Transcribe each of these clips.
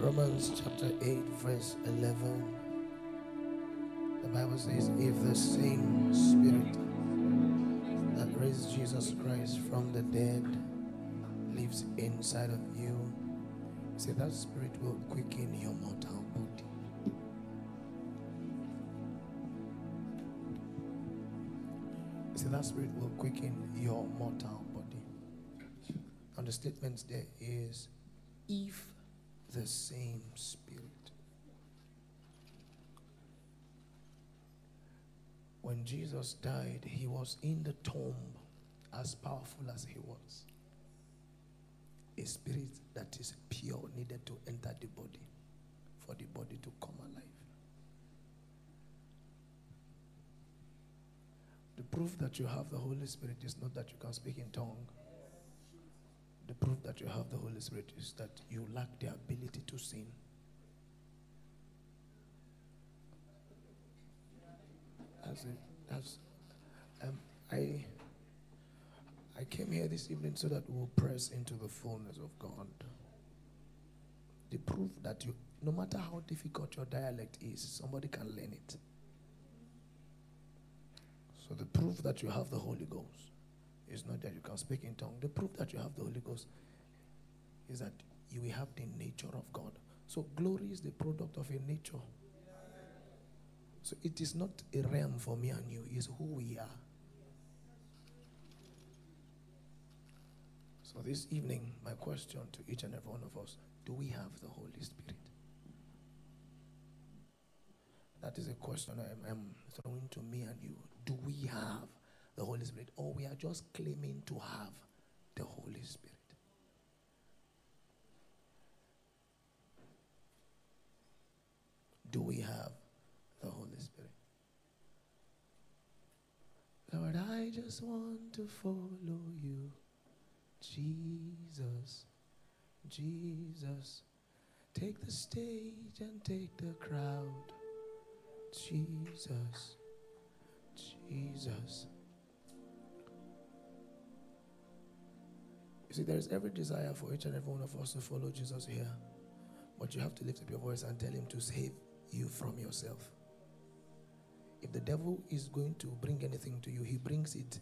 Romans chapter 8, verse 11. The Bible says, If the same Spirit that raised Jesus Christ from the dead lives inside of you, say that Spirit will quicken your mortal body. Say that Spirit will quicken your mortal body. And the statement there is, if the same Spirit. When Jesus died, he was in the tomb as powerful as he was. A spirit that is pure needed to enter the body for the body to come alive. The proof that you have the Holy Spirit is not that you can speak in tongue. The proof that you have the Holy Spirit is that you lack the ability to sin. It. That's um, I I came here this evening so that we'll press into the fullness of God. The proof that you no matter how difficult your dialect is, somebody can learn it. So the proof that you have the Holy Ghost is not that you can speak in tongue. The proof that you have the Holy Ghost is that you will have the nature of God. So glory is the product of a nature. So it is not a realm for me and you, it's who we are. So this evening, my question to each and every one of us do we have the Holy Spirit? That is a question I am throwing to me and you. Do we have the Holy Spirit? Or we are just claiming to have the Holy Spirit? Do we have the Holy Spirit? Lord, I just want to follow you. Jesus, Jesus, take the stage and take the crowd. Jesus, Jesus. See, there is every desire for each and every one of us to follow Jesus here. But you have to lift up your voice and tell him to save you from yourself. If the devil is going to bring anything to you, he brings it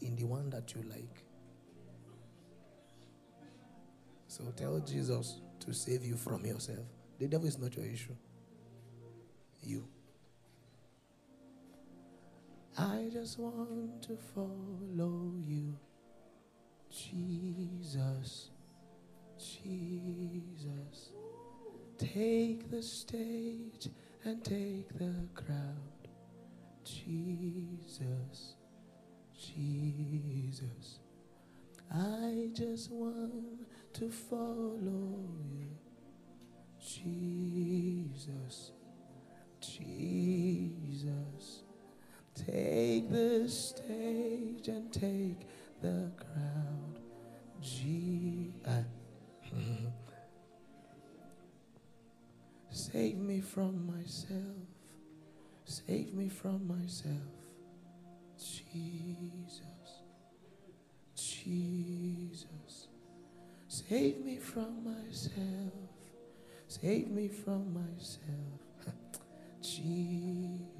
in the one that you like. So tell Jesus to save you from yourself. The devil is not your issue. You. I just want to follow you, Jesus, Jesus. Take the stage and take the crowd, Jesus, Jesus. I just want to follow you, Jesus, Jesus. Take the stage and take the crowd. G. Hmm. Save me from myself. Save me from myself. Jesus. Jesus. Save me from myself. Save me from myself. Jesus.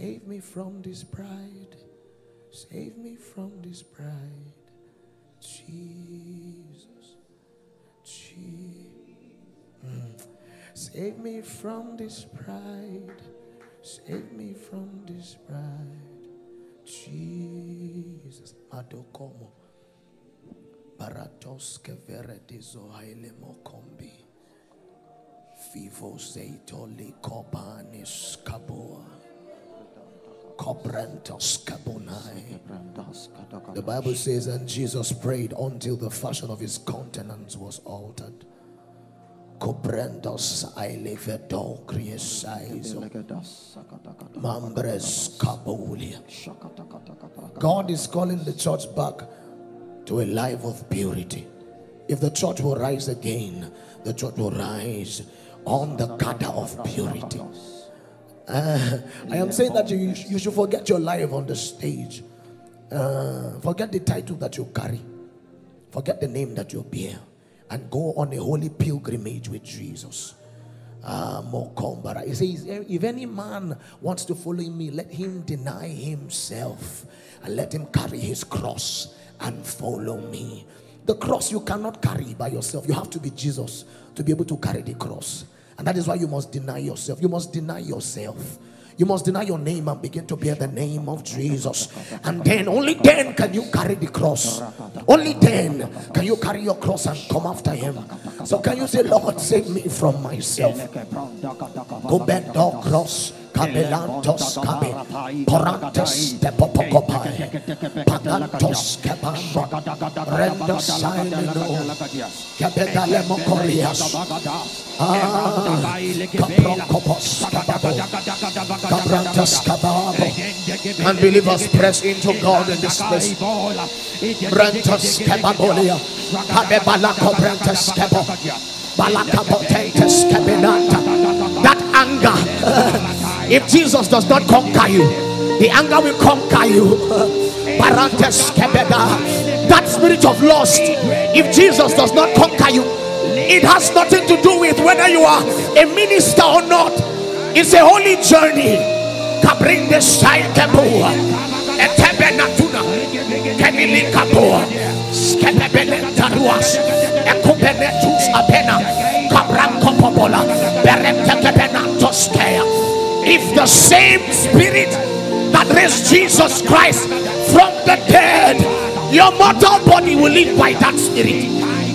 Save me from this pride. Save me from this pride. Jesus. Jesus. Save me from this pride. Save me from this pride. Jesus. Madokomo. Baratos keveredizo haile mokombi. Vivo zeito li kobanis kaboa. The Bible says, and Jesus prayed until the fashion of his countenance was altered. Cobrandos ailevedo criesaizo. Mambres kabulia. God is calling the church back to a life of purity. If the church will rise again, the church will rise on the cadre of purity. Uh, I am saying that you, you should forget your life on the stage. Uh, forget the title that you carry. Forget the name that you bear and go on a holy pilgrimage with Jesus. Mokombara. He says, if any man wants to follow me, let him deny himself and let him carry his cross and follow me. The cross you cannot carry by yourself. You have to be Jesus to be able to carry the cross. And that is why you must deny yourself. You must deny yourself. You must deny your name and begin to bear the name of Jesus. And then, only then can you carry the cross. Only then can you carry your cross and come after Him. So, can you say, Lord, save me from myself? Go back, dog cross. Cabelantos cabe, porantes de popocopai, pagantos cabamba, rendo mocorias, ah, caproncopos cababo, cabrantas cababo. Unbelievers press into God in this place. Brentos cababolia, cabebala cobrantes cabo, balacapotentes cabinanta. That anger. If Jesus does not conquer you, the anger will conquer you. That spirit of lust, if Jesus does not conquer you, it has nothing to do with whether you are a minister or not. It's a holy journey. Kabring the side kapua. If the same spirit that raised Jesus Christ from the dead, your mortal body will live by that spirit.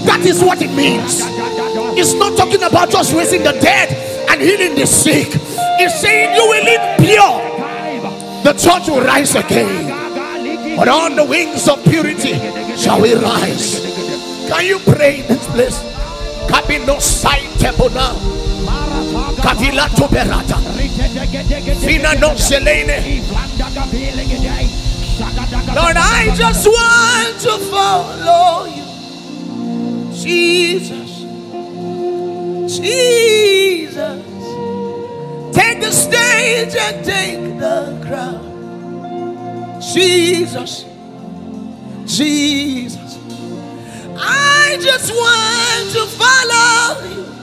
That is what it means. It's not talking about just raising the dead and healing the sick. It's saying you will live pure. The church will rise again. But on the wings of purity shall we rise. Can you pray in this place? Kabino sight now. Fina selene. Lord, I just want to follow you. Jesus. Jesus. Take the stage and take the crown. Jesus. Jesus. I just want to follow you.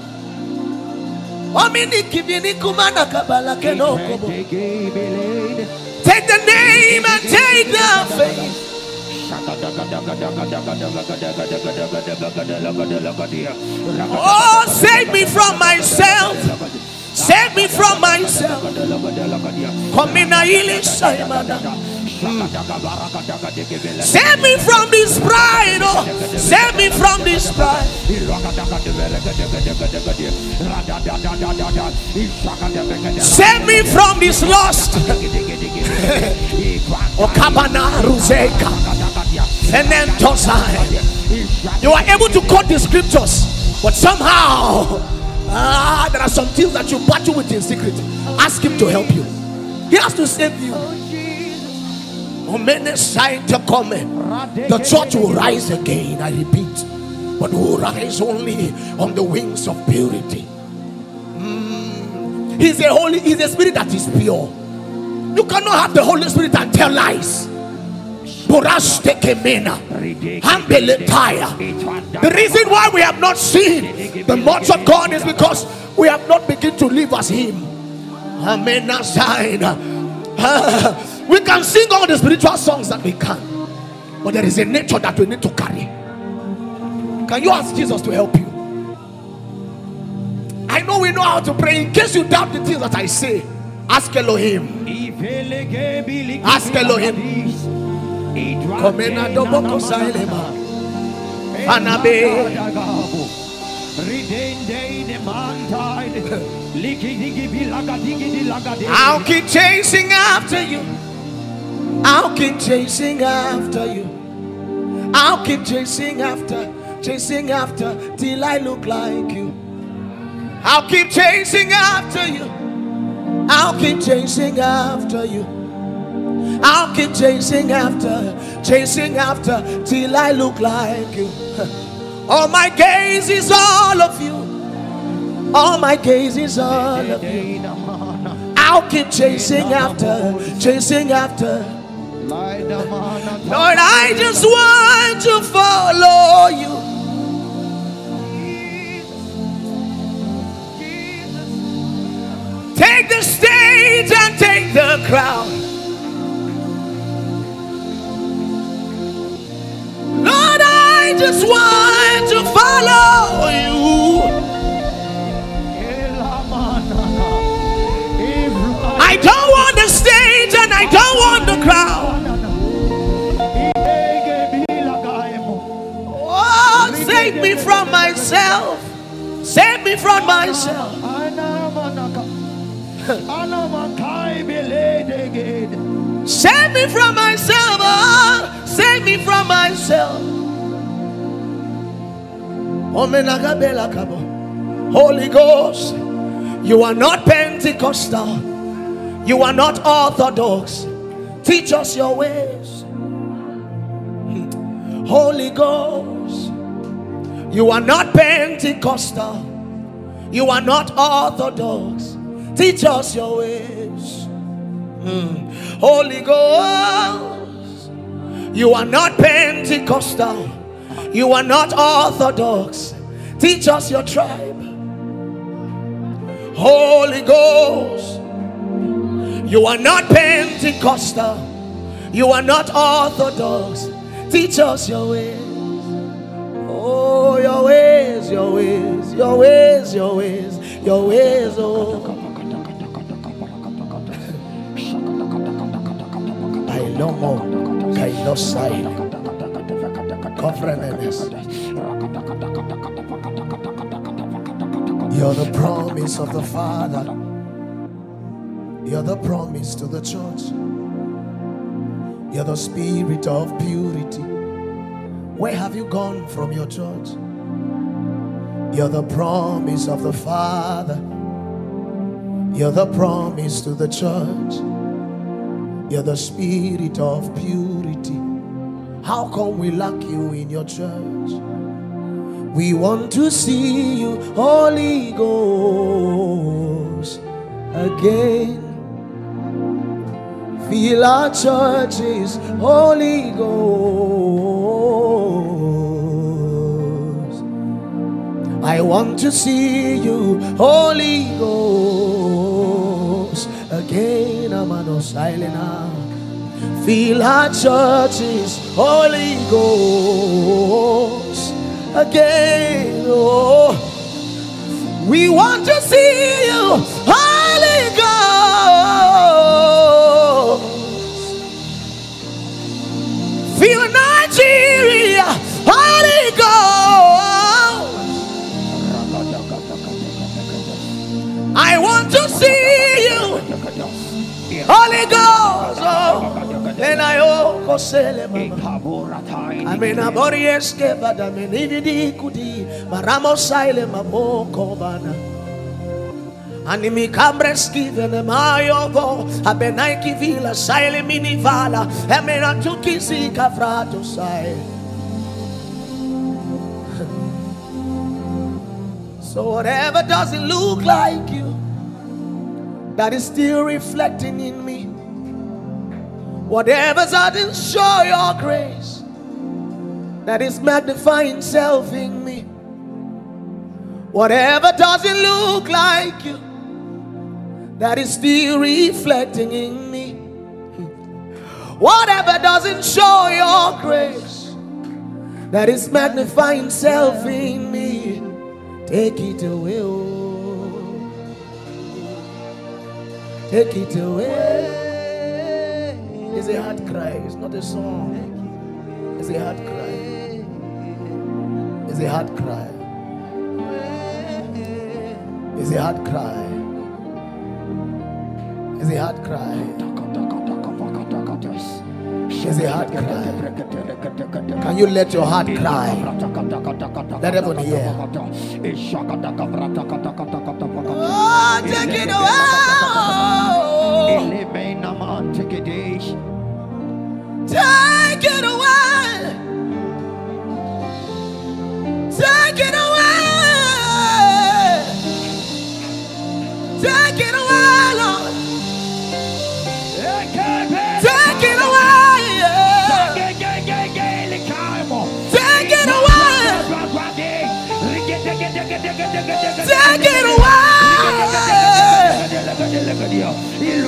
Take the name and take the faith. Oh, save me from myself. Save me from myself. Come in, Save me from this pride. Oh. Save me from this pride. Save me from this lust. You are able to quote the scriptures, but somehow ah, there are some things that you battle with in secret. Ask Him to help you. He has to save you. The church will rise again, I repeat, but will rise only on the wings of purity. Mm. He's a holy, he's a spirit that is pure. You cannot have the Holy Spirit and tell lies. The reason why we have not seen the much of God is because we have not begun to live as Him. Amen. We can sing all the spiritual songs that we can, but there is a nature that we need to carry. Can you ask Jesus to help you? I know we know how to pray. In case you doubt the things that I say, ask Elohim. Ask Elohim. Komena doboko sailema. Anabe. I'll keep chasing after you. I'll keep chasing after you. I'll keep chasing after, chasing after till I look like you. I'll keep chasing after you. I'll keep chasing after you. I'll keep chasing after, chasing after till I look like you. All my gaze is all of you. All my gaze is all of you. I'll keep chasing after, chasing after. Lord, I just want to follow you. Take the stage and take the crown. Lord, I just want to follow myself. Save me from myself. Save me from myself. Oh, save me from myself. Holy Ghost, you are not Pentecostal. You are not Orthodox. Teach us your ways. Holy Ghost, you are not Pentecostal. You are not Orthodox. Teach us your ways. Mm. Holy Ghost, you are not Pentecostal. You are not Orthodox. Teach us your tribe. Holy Ghost, you are not Pentecostal. You are not Orthodox. Teach us your ways. Your ways, your ways, your ways, your ways, your ways, oh. Ailomo, Kailosai, Kofrenenes. You're the promise of the Father. You're the promise to the church. You're the spirit of purity. Where have you gone from your church? You're the promise of the Father. You're the promise to the church. You're the spirit of purity. How come we lack you in your church? We want to see you, Holy Ghost, again. Fill our churches, Holy Ghost. I want to see you, Holy Ghost, again. I'm on silent now. Fill our churches, Holy Ghost, again. Oh, we want to see kosele mama. Amena bori eske bada menividi kudi maramo saile mamoko bana. Animi kambreski vene mayovo abenaiki saile minivala emena sai. So whatever doesn't look like you, that is still reflecting in me. Whatever doesn't show your grace, that is magnifying self in me. Whatever doesn't look like you, that is still reflecting in me. Whatever doesn't show your grace, that is magnifying self in me. Take it away, oh. Take it away. It's a heart cry. It's not a song. It's a heart cry. It's a heart cry. It's a heart cry. It's a heart cry. It's a heart cry. Can you let your heart cry? Let everyone hear. Oh, take it away. Oh. Take it away. Take it away. Take it away, Take it away. Take it away.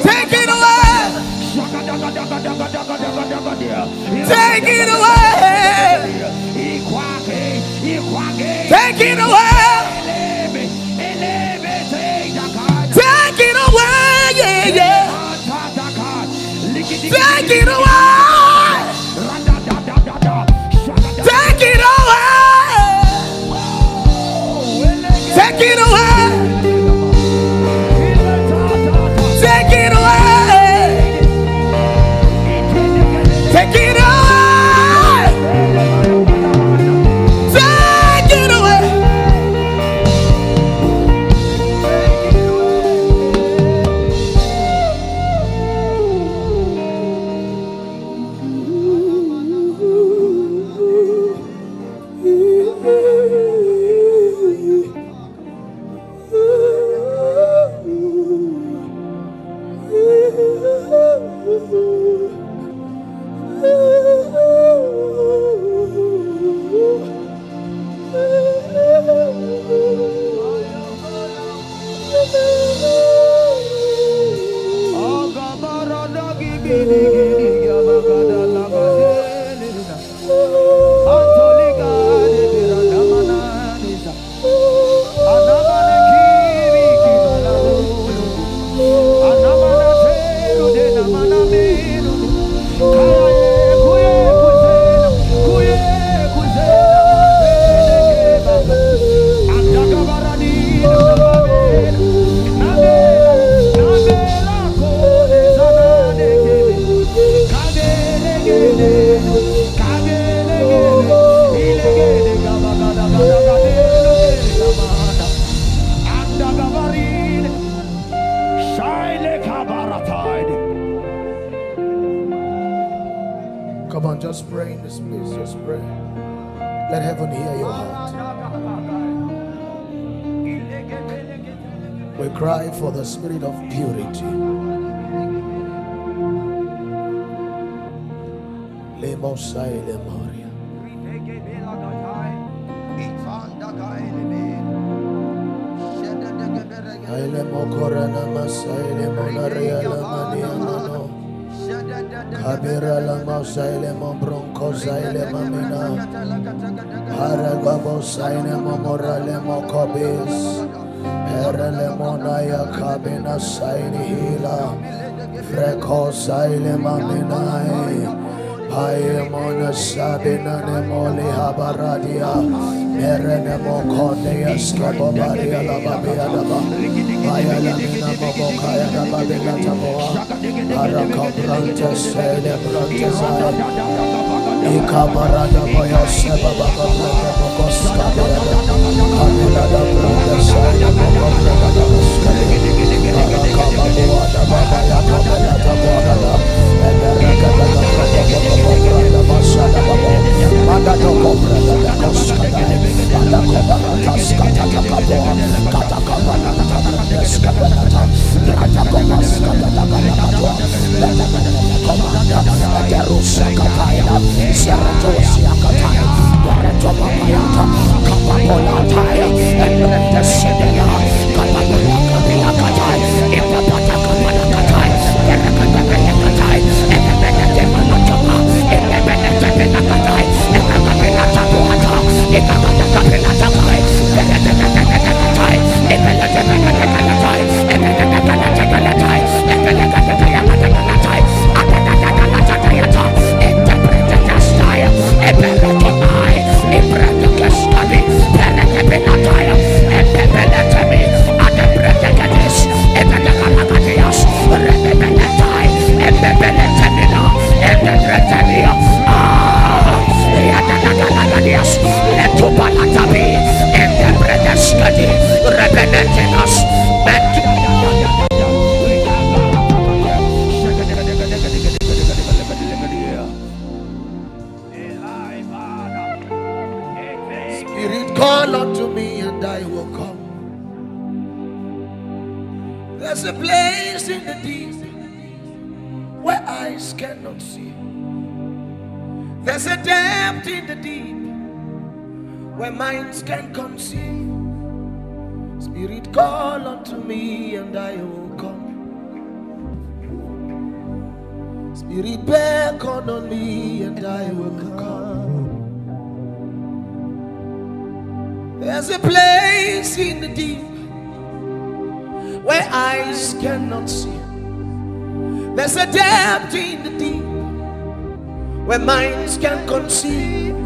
Take it away. Take it away. Take it away. saini hila. Freko saile maminai mona Sabina ne moli Habaradia, Merene Mokonea Scabobaria Lababia Daba, Ayalamina Mobokaya Dababina Taboa, Aracabrante Sede Brantezai, Icabarada Boya Sebabaka Bokoska, Camila da Brantezai, Bokoska. Kapapolata, and the Sedela, Time. Where minds can conceive.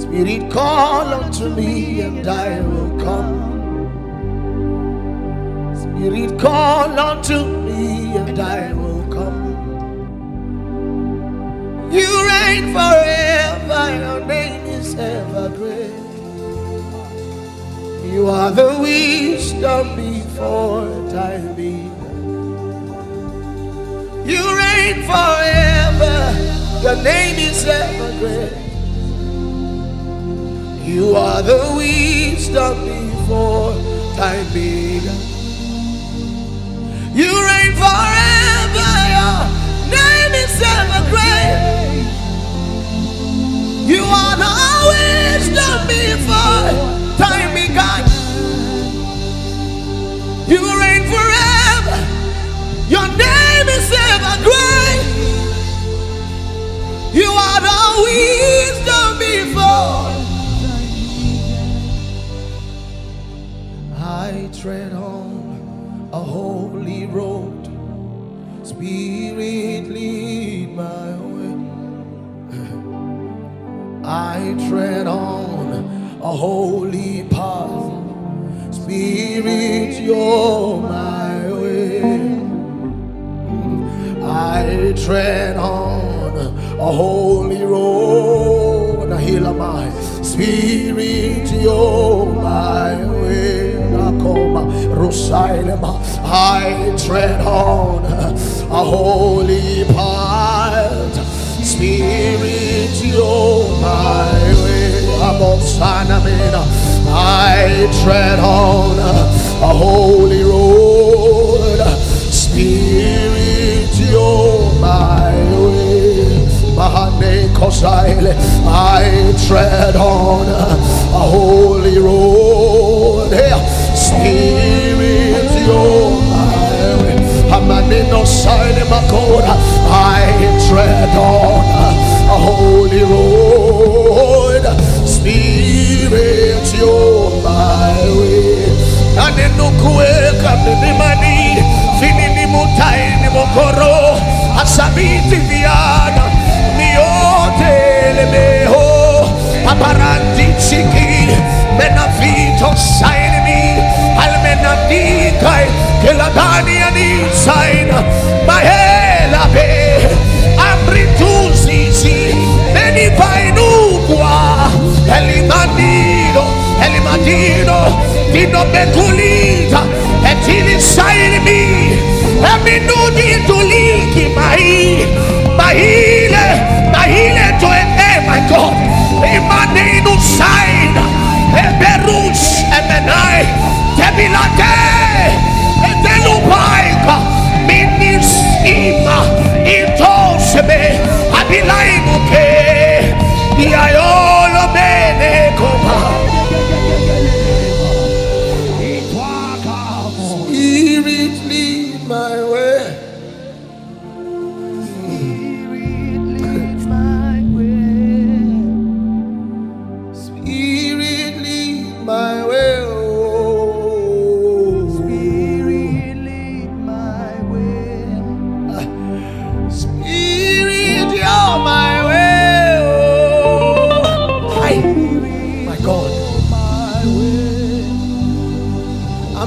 Spirit, call unto me and I will come. Spirit, call unto me and I will come. You reign forever, your name is ever great. You are the wisdom before time began. You reign forever, your name is ever great. You are the wisdom before time began. You reign forever, your name is ever great. You are the wisdom before time began. You reign forever, your name wisdom before. I tread on a holy road. Spirit, lead my way. I tread on a holy path. Spirit, you're my way. I tread on a holy road. Nahilamai. Spirit, you're my way. I tread on a holy path. Spirit, you're my way. I tread on a holy road. Spirit, you're my way. Mahane Kosaile. I tread on a holy road. Hey, Spirit, Makora. I tread on a holy road. Spirit, you're my way. Nanenukuweka milimani finini mutaini mokoro asabiti viana miote lemeho aparanti chiki menavito sainimi almenadikai keladani anisaina mahela be ambrituzizi menipainukwa elimanino elimadino dino bekulita etili sainimi eminudi tuliki mai mahile mahile to ene my God. Imaninu saina eberus emenai tebilate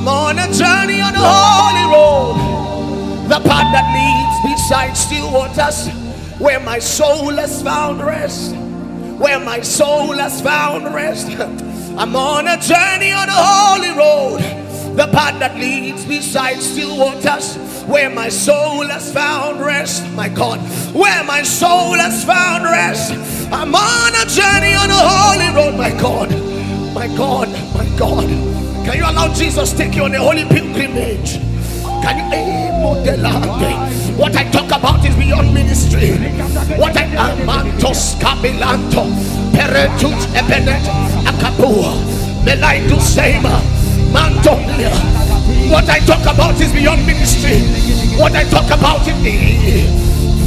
I'm on a journey on a holy road. The path that leads beside still waters, where my soul has found rest. Where my soul has found rest. I'm on a journey on a holy road. The path that leads beside still waters, where my soul has found rest. My God, where my soul has found rest. I'm on a journey on a holy road. My God, my God, my God. Can you allow Jesus take you on a holy pilgrimage? Can you eh? What I talk about is beyond ministry. What I amantos cabilanto peretut ebenet akapua melaitu sema mantolia What I talk about is beyond ministry. What I talk about in the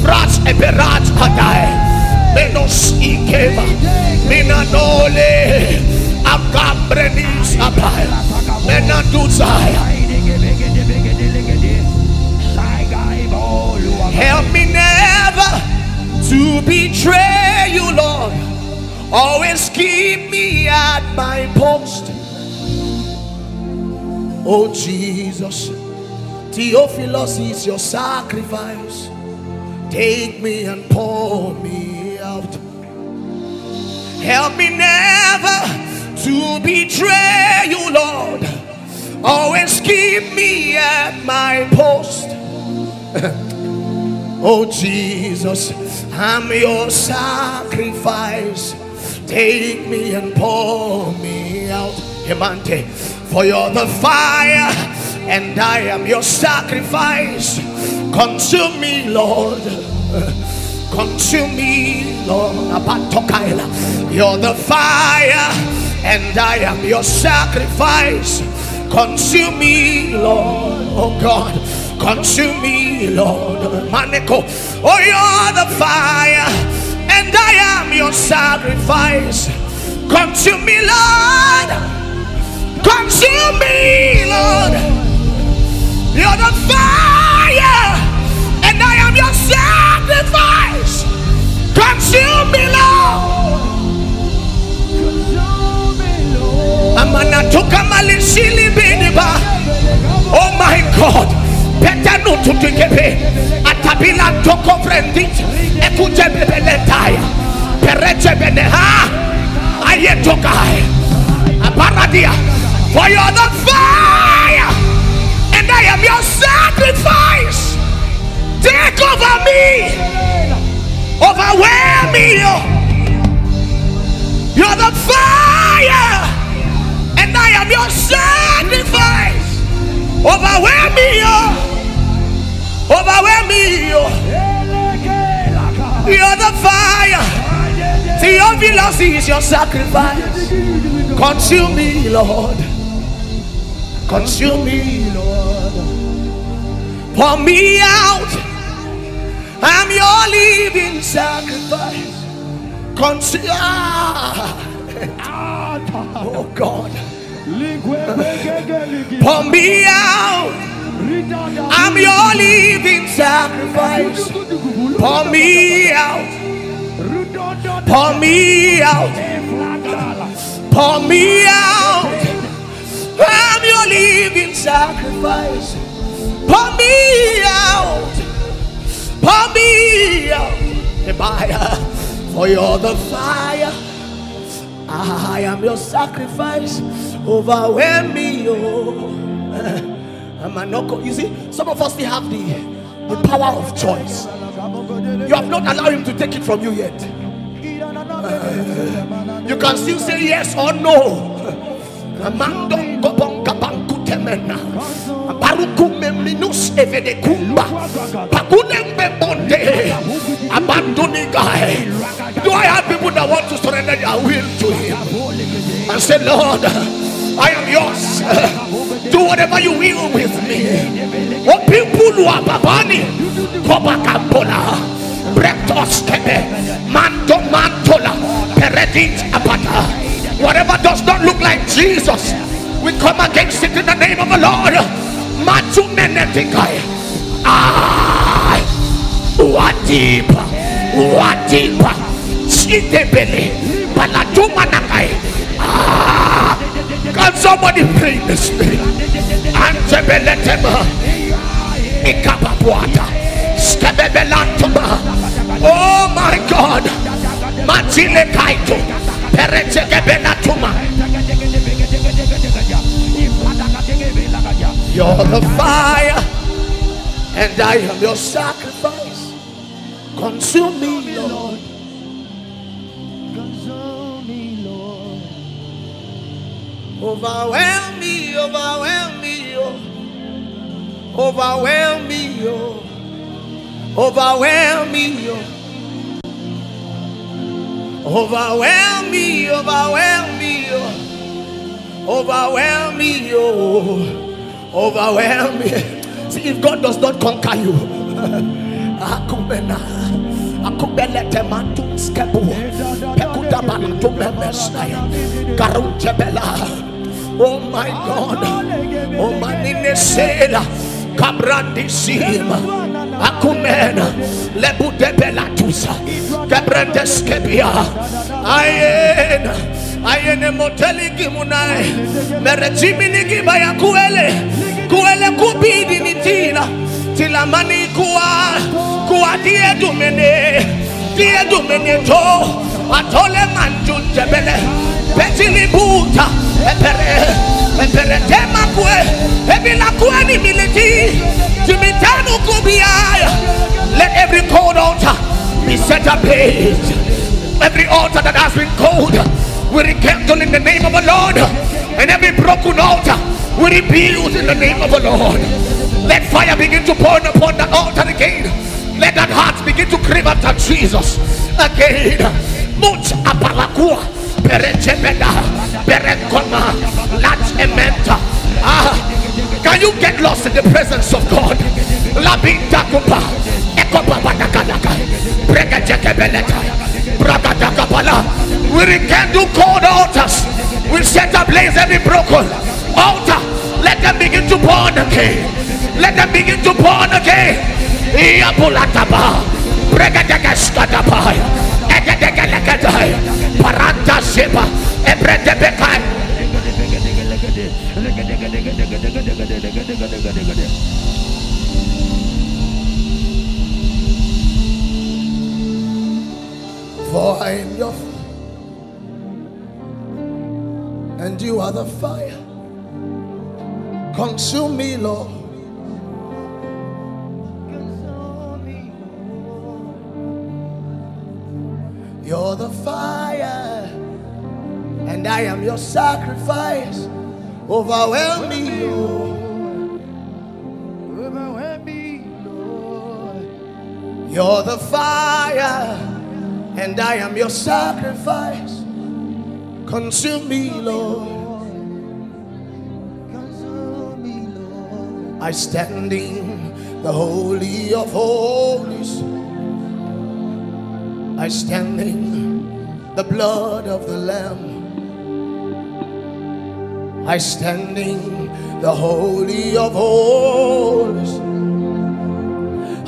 Frats Eberat Hadai. Menos Ikeva. Minanole. Help me never to betray you, Lord. Always keep me at my post. Oh Jesus, Theophilus is your sacrifice. Take me and pour me out. Help me never to betray you, Lord. Always keep me at my post. oh Jesus, I'm your sacrifice. Take me and pour me out. Hemante, for you're the fire, and I am your sacrifice. Consume me, Lord. Consume me, Lord. You're the fire, and I am your sacrifice. Consume me, Lord. Oh God. Consume me, Lord. Maneko. Oh, you're the fire, and I am your sacrifice. Consume me, Lord. Consume me, Lord. You're the fire, and I am your sacrifice. Consume me, Lord. Oh my God. Petanu tutikepe. Atabila toko frendit. Ekuje bebeletaya. Pereche beneha. Ayetokai. Aparadia. For you're the fire. And I am your sacrifice. Take over me. Overwhelm me. Oh. Your sacrifice. Overwhelm me. Overwhelm me. You're the fire. Theophilus is your sacrifice. Consume me, Lord. Consume me, Lord. Pour me out. I'm your living sacrifice. Consume. Ah. Oh God. Pour me out. I'm your living sacrifice. Pour me out. Pour me out. Pour me out. I'm your living sacrifice. Pour me out. Pour me out. For you're the fire. I am your sacrifice. Overwhelm me, oh. You see, some of us still have the, the power of choice. You have not allowed him to take it from you yet. You can still say yes or no. Pakunem guy. That want to surrender their will to him? And say, Lord, I am yours. Do whatever you will with me. People who are babani. Mantola. Peredit. Whatever does not look like Jesus, we come against it in the name of the Lord. Ah, what deep, what deep, chitebele, palatuma. Ah, can somebody pray in the spirit? Oh my God, matile kaito, gebenatuma. You're the fire, and I am your sacrifice. Consume me, Overwhelm me, overwhelm me, oh. Overwhelm me, oh. Overwhelm me, oh. Overwhelm me, overwhelm me, oh. Overwhelm me, oh. Overwhelm me. See, if God does not conquer you, Oh my God. Oh maninesela. Kabrandisima akumena lebudebelatusa. Kebrendeskebia ayena. Ayene moteli gimunai. merejiminikiba gibaya kuele. Kuele kubidi nitina tilamani kuwa. Kuwa die dumene. Die dumene to. Atole manjun tebele petilibuta Let every cold altar be set ablaze. Every altar that has been cold, we rekindle in the name of the Lord. And every broken altar, we rebuild in the name of the Lord. Let fire begin to burn upon that altar again. Let that heart begin to crave after Jesus again. Much apalakua, perechebeda, perekoma, lat ementa. Ah, can you get lost in the presence of God? Labinta kupa, ekopa patakalaka, brega jekebeleta, bragadakapala. We rekindle cold altars. We set ablaze every broken altar. Let them begin to burn again. Let them begin to burn again. Iapulataba, brega jekeskataba, egedegelekadai, For I am your f- and you are the fire. Consume me, Lord. You're the fire, and I am your sacrifice. Overwhelm me, Lord. Overwhelm me, Lord. You're the fire, and I am your sacrifice. Consume me, Lord. Consume me, Lord. I stand in the holy of holies. I stand in the blood of the Lamb. I stand in the holy of holies.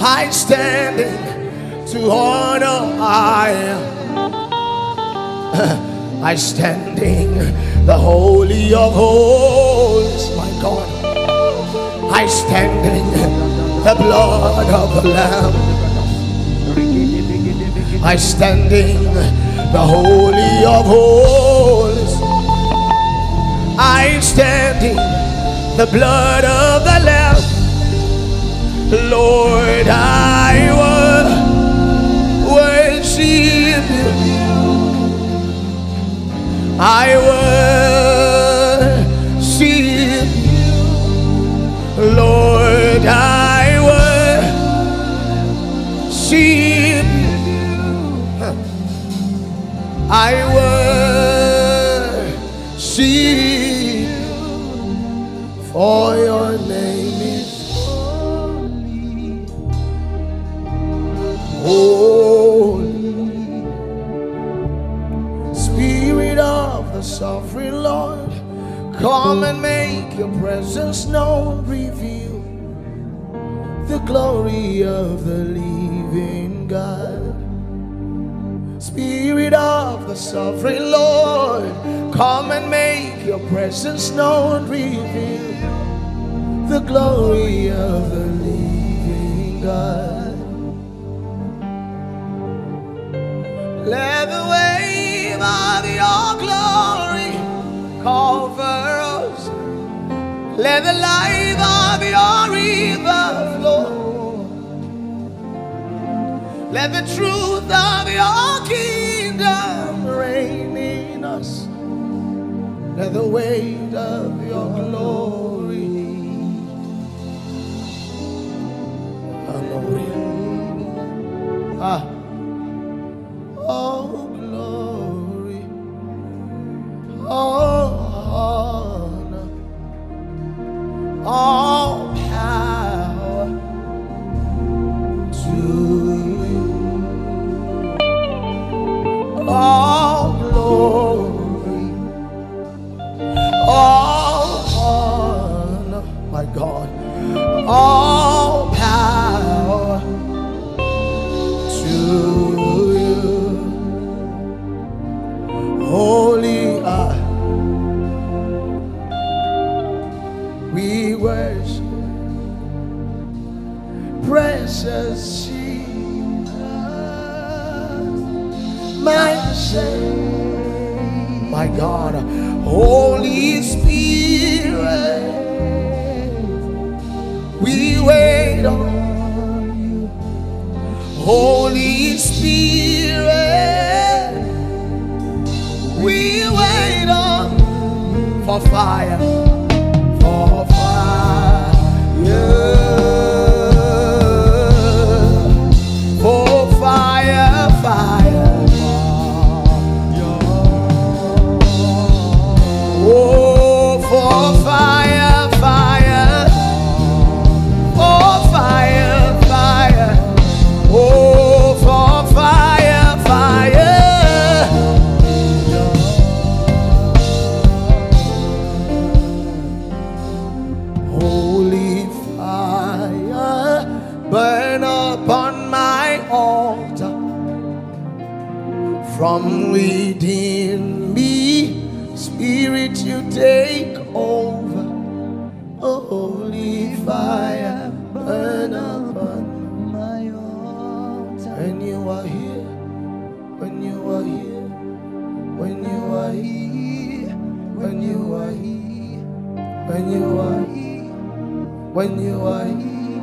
I stand in to honor I am. I stand in the holy of holies, my God. I stand in the blood of the Lamb. I stand in the holy of holies. I stand in the blood of the Lamb. Lord, I wo- worship you. I presence known. Reveal the glory of the living God. Spirit of the sovereign Lord, come and make your presence known. Reveal the glory of the living God. Let the wave of your glory Let the life of your river flow. Let the truth of your kingdom reign in us. Let the weight of your glory. Hallelujah. Ah. Oh, glory. Oh, all Holy Spirit, we wait on for fire, when you are here,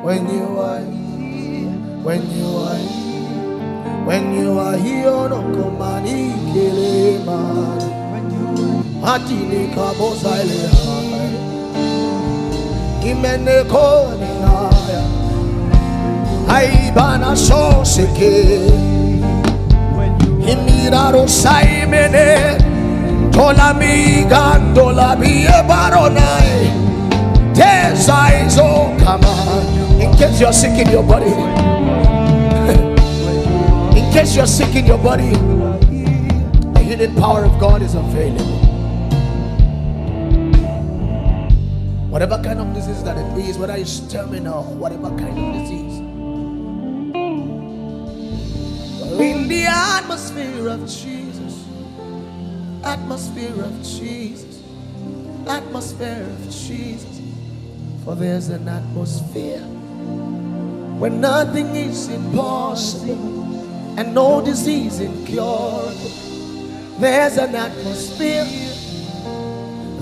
when you are here, when you are here, when you are here, Onokomani Kilema, Hatini Kabo Silea, Imene Konia, Aibana Soseke, Imiraro Saimene, Tolami Gandolabi Baronai. In case you're sick in your body. In case you're sick in your body. The healing power of God is available. Whatever kind of disease that it is, whether it's terminal, whatever kind of disease. In the atmosphere of Jesus, atmosphere of Jesus, atmosphere of Jesus. For there's an atmosphere where nothing is impossible and no disease incurable. There's an atmosphere.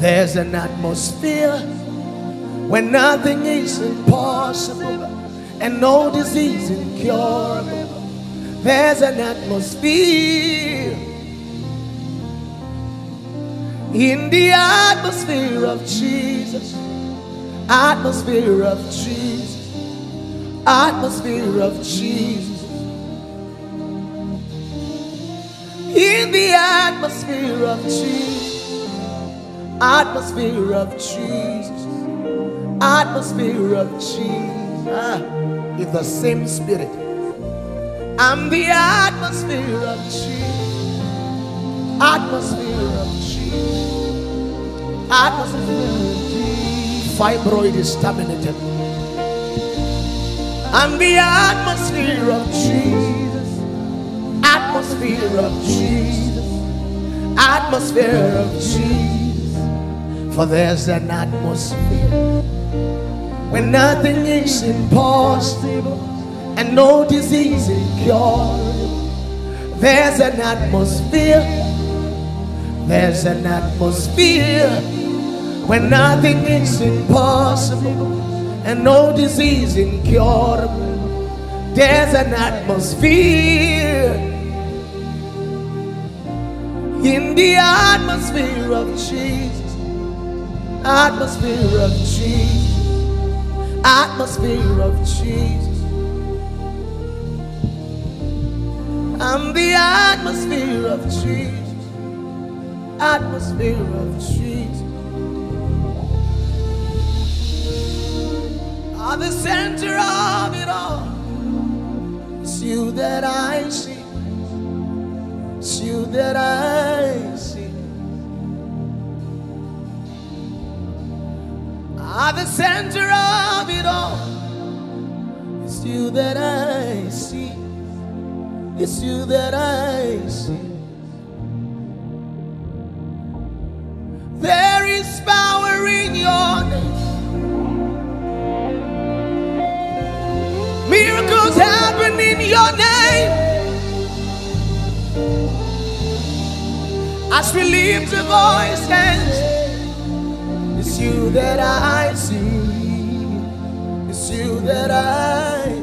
There's an atmosphere where nothing is impossible and no disease incurable. There's an atmosphere in the atmosphere of Jesus, atmosphere of Jesus, atmosphere of Jesus. In the atmosphere of Jesus, atmosphere of Jesus, atmosphere of Jesus. Ah, the same spirit. I'm the atmosphere of Jesus, atmosphere of Jesus, atmosphere of Jesus. Fibroid is terminated. I'm the atmosphere of Jesus, atmosphere of Jesus, atmosphere of Jesus. For there's an atmosphere where nothing is impossible and no disease is incurable. There's an atmosphere, there's an atmosphere where nothing is impossible and no disease incurable. There's an atmosphere in the atmosphere of Jesus, atmosphere of Jesus, atmosphere of Jesus. I'm the atmosphere of Jesus, atmosphere of Jesus. At the center of it all, it's you that I see. It's you that I see. At the center of it all, it's you that I see. It's you that I see. There is power in your name. Miracles happen in your name. As we lift a voice and say, it's you that I see. It's you that I